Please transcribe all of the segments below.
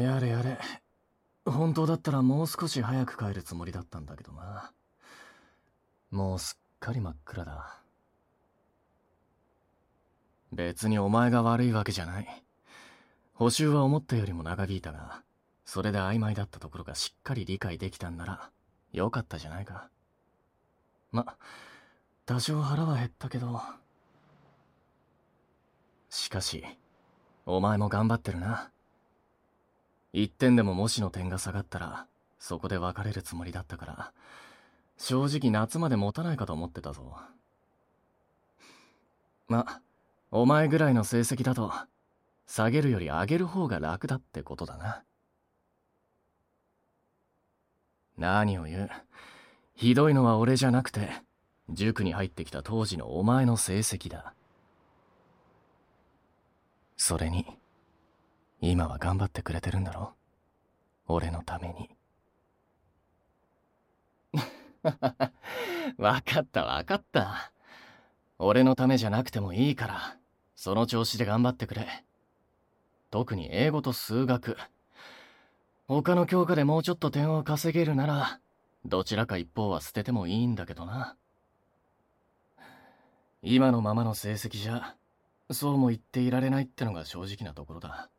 やれやれ。本当だったらもう少し早く帰るつもりだったんだけどな。もうすっかり真っ暗だ。別にお前が悪いわけじゃない。補修は思ったよりも長引いたが、それで曖昧だったところがしっかり理解できたんなら、よかったじゃないか。ま、多少腹は減ったけど。しかし、お前も頑張ってるな。一点でも模試の点が下がったら、そこで別れるつもりだったから、正直夏まで持たないかと思ってたぞ。ま、お前ぐらいの成績だと、下げるより上げる方が楽だってことだな。何を言う。ひどいのは俺じゃなくて、塾に入ってきた当時のお前の成績だ。それに、今は頑張ってくれてるんだろ俺のために。わかったわかった。俺のためじゃなくてもいいから、その調子で頑張ってくれ。特に英語と数学。他の教科でもうちょっと点を稼げるなら、どちらか一方は捨ててもいいんだけどな。今のままの成績じゃ、そうも言っていられないってのが正直なところだ。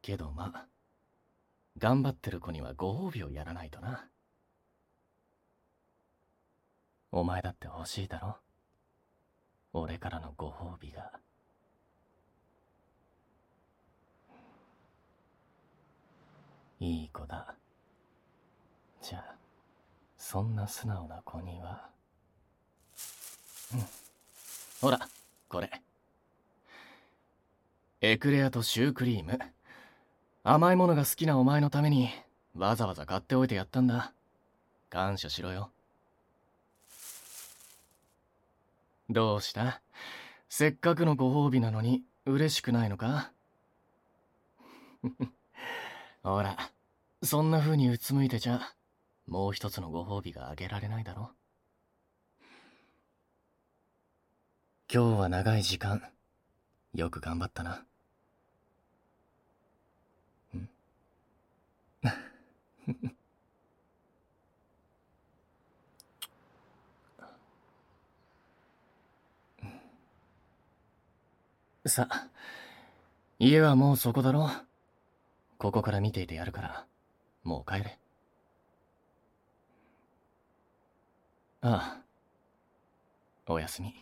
けどまあ、頑張ってる子にはご褒美をやらないとな。お前だって欲しいだろ俺からのご褒美が。いい子だ。じゃあ、そんな素直な子には。うん。ほら、これ。エクレアとシュークリーム。甘いものが好きなお前のためにわざわざ買っておいてやったんだ。感謝しろよ。どうした？せっかくのご褒美なのに嬉しくないのか？ほらそんな風にうつむいてちゃもう一つのご褒美があげられないだろ。今日は長い時間よく頑張ったな。さ、家はもうそこだろ？ここから見ていてやるから、もう帰れ。ああ。おやすみ。